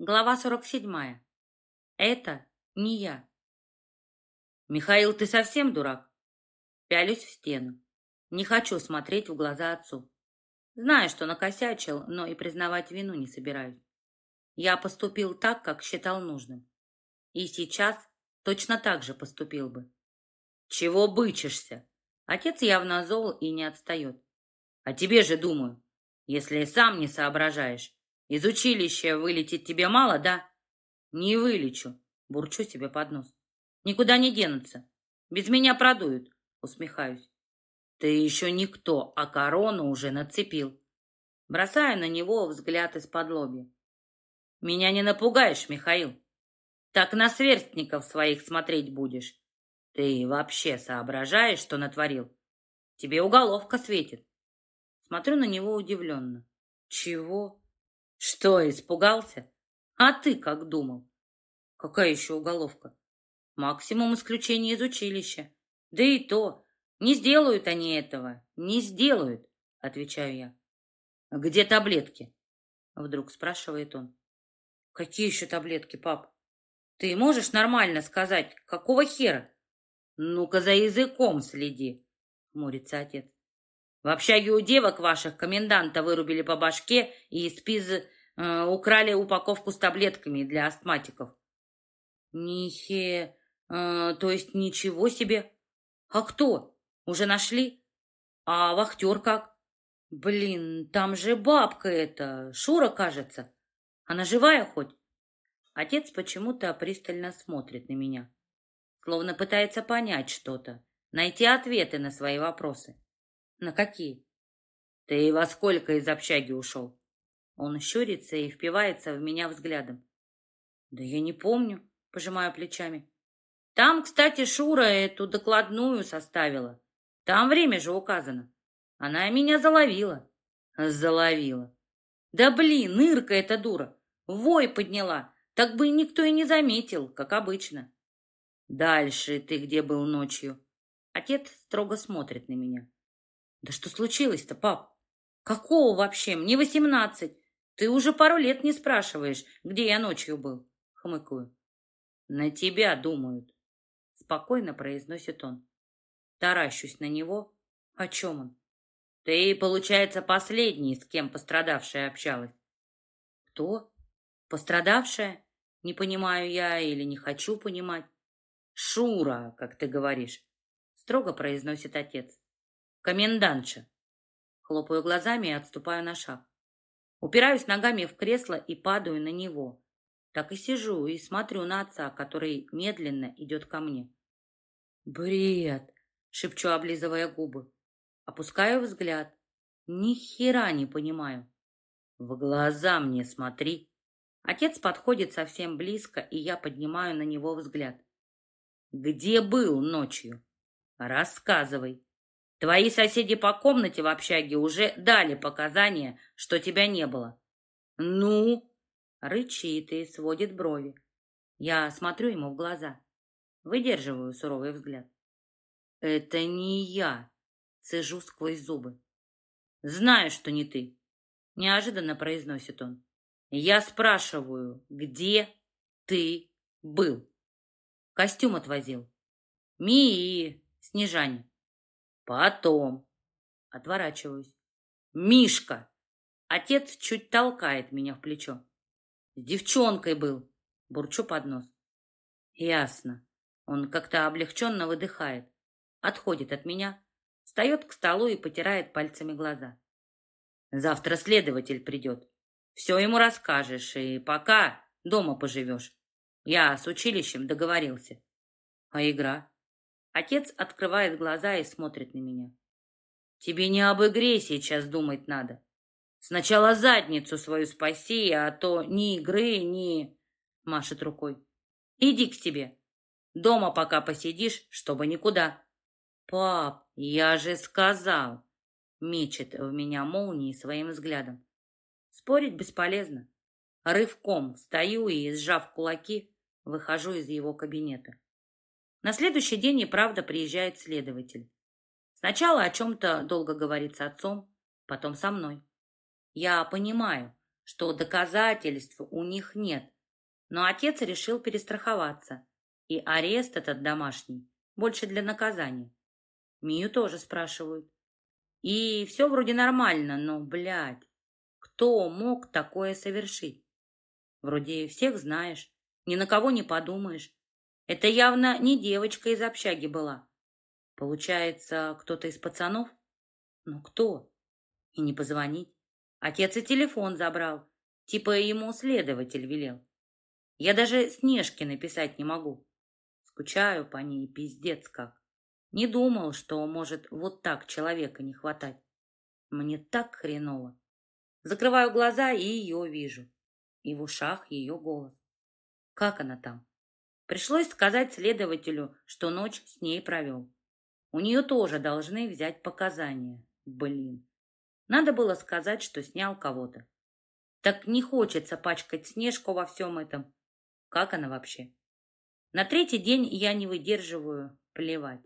Глава 47. Это не я. Михаил, ты совсем дурак? Пялюсь в стену. Не хочу смотреть в глаза отцу. Знаю, что накосячил, но и признавать вину не собираюсь. Я поступил так, как считал нужным. И сейчас точно так же поступил бы. Чего бычишься? Отец явно зол и не отстает. А тебе же думаю, если сам не соображаешь, из училища вылететь тебе мало, да? Не вылечу, бурчу себе под нос. Никуда не денутся. Без меня продуют, усмехаюсь. Ты еще никто, а корону уже нацепил. Бросаю на него взгляд из-под лоби. Меня не напугаешь, Михаил. Так на сверстников своих смотреть будешь. Ты вообще соображаешь, что натворил? Тебе уголовка светит. Смотрю на него удивленно. Чего? Что, испугался? А ты как думал? Какая еще уголовка? Максимум исключения из училища. Да и то, не сделают они этого, не сделают, отвечаю я. Где таблетки? Вдруг спрашивает он. Какие еще таблетки, пап? Ты можешь нормально сказать, какого хера? Ну-ка за языком следи, хмурится отец. В общаге у девок ваших коменданта вырубили по башке и из пиз э, украли упаковку с таблетками для астматиков. Нихе... Э, то есть ничего себе. А кто? Уже нашли? А вахтер как? Блин, там же бабка эта, Шура, кажется. Она живая хоть? Отец почему-то пристально смотрит на меня, словно пытается понять что-то, найти ответы на свои вопросы. На какие? Ты во сколько из общаги ушел? Он щурится и впивается в меня взглядом. Да я не помню, пожимаю плечами. Там, кстати, Шура эту докладную составила. Там время же указано. Она меня заловила. Заловила. Да блин, нырка эта дура. Вой подняла. Так бы никто и не заметил, как обычно. Дальше ты где был ночью? Отец строго смотрит на меня. Да что случилось-то, пап? Какого вообще? Мне восемнадцать. Ты уже пару лет не спрашиваешь, где я ночью был. Хмыкаю. На тебя думают. Спокойно произносит он. Таращусь на него. О чем он? Ты, получается, последний, с кем пострадавшая общалась. Кто? Пострадавшая? Не понимаю я или не хочу понимать. Шура, как ты говоришь, строго произносит отец. Комендантша. Хлопаю глазами и отступаю на шаг. Упираюсь ногами в кресло и падаю на него. Так и сижу и смотрю на отца, который медленно идет ко мне. «Бред!» — шепчу, облизывая губы. Опускаю взгляд. Ни хера не понимаю. «В глаза мне смотри!» Отец подходит совсем близко, и я поднимаю на него взгляд. «Где был ночью? Рассказывай!» Твои соседи по комнате в общаге уже дали показания, что тебя не было. Ну, рычит и сводит брови. Я смотрю ему в глаза. Выдерживаю суровый взгляд. Это не я, цежу сквозь зубы. Знаю, что не ты, неожиданно произносит он. Я спрашиваю, где ты был? Костюм отвозил. Мии, Снежане. Потом. Отворачиваюсь. Мишка! Отец чуть толкает меня в плечо. С девчонкой был. Бурчу под нос. Ясно. Он как-то облегченно выдыхает. Отходит от меня. Встает к столу и потирает пальцами глаза. Завтра следователь придет. Все ему расскажешь, и пока дома поживешь. Я с училищем договорился. А игра? Отец открывает глаза и смотрит на меня. Тебе не об игре сейчас думать надо. Сначала задницу свою спаси, а то ни игры, ни... Машет рукой. Иди к себе. Дома пока посидишь, чтобы никуда. Пап, я же сказал. Мечет в меня молнией своим взглядом. Спорить бесполезно. Рывком встаю и, сжав кулаки, выхожу из его кабинета. На следующий день и правда приезжает следователь. Сначала о чем-то долго говорит с отцом, потом со мной. Я понимаю, что доказательств у них нет. Но отец решил перестраховаться. И арест этот домашний больше для наказания. Мию тоже спрашивают. И все вроде нормально, но, блядь, кто мог такое совершить? Вроде всех знаешь, ни на кого не подумаешь. Это явно не девочка из общаги была. Получается, кто-то из пацанов? Ну кто? И не позвонить. Отец и телефон забрал. Типа ему следователь велел. Я даже Снежке написать не могу. Скучаю по ней, пиздец как. Не думал, что может вот так человека не хватать. Мне так хреново. Закрываю глаза и ее вижу. И в ушах ее голос. Как она там? Пришлось сказать следователю, что ночь с ней провел. У нее тоже должны взять показания. Блин. Надо было сказать, что снял кого-то. Так не хочется пачкать Снежку во всем этом. Как она вообще? На третий день я не выдерживаю, плевать.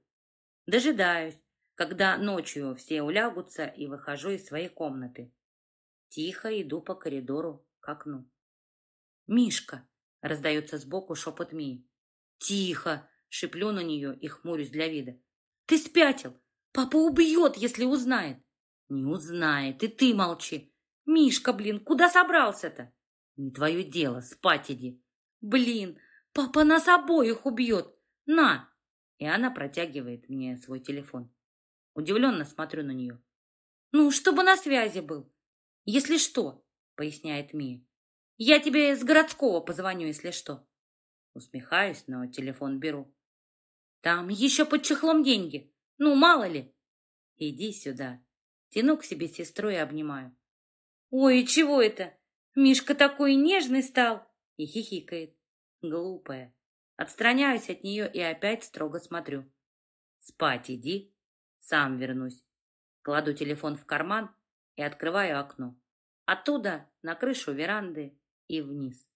Дожидаюсь, когда ночью все улягутся и выхожу из своей комнаты. Тихо иду по коридору к окну. «Мишка!» — раздается сбоку шепот Мии. «Тихо!» — шиплю на нее и хмурюсь для вида. «Ты спятил! Папа убьет, если узнает!» «Не узнает, и ты молчи!» «Мишка, блин, куда собрался-то?» «Не твое дело, спать иди!» «Блин, папа нас обоих убьет! На!» И она протягивает мне свой телефон. Удивленно смотрю на нее. «Ну, чтобы на связи был. Если что», — поясняет Мия. «Я тебе с городского позвоню, если что». Усмехаюсь, но телефон беру. «Там еще под чехлом деньги. Ну, мало ли». «Иди сюда». Тяну к себе сестру и обнимаю. «Ой, чего это? Мишка такой нежный стал!» И хихикает. Глупая. Отстраняюсь от нее и опять строго смотрю. «Спать иди, сам вернусь». Кладу телефон в карман и открываю окно. Оттуда на крышу веранды и вниз.